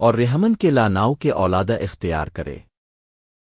اور رحمن کے لاناؤ کے اولادہ اختیار کرے۔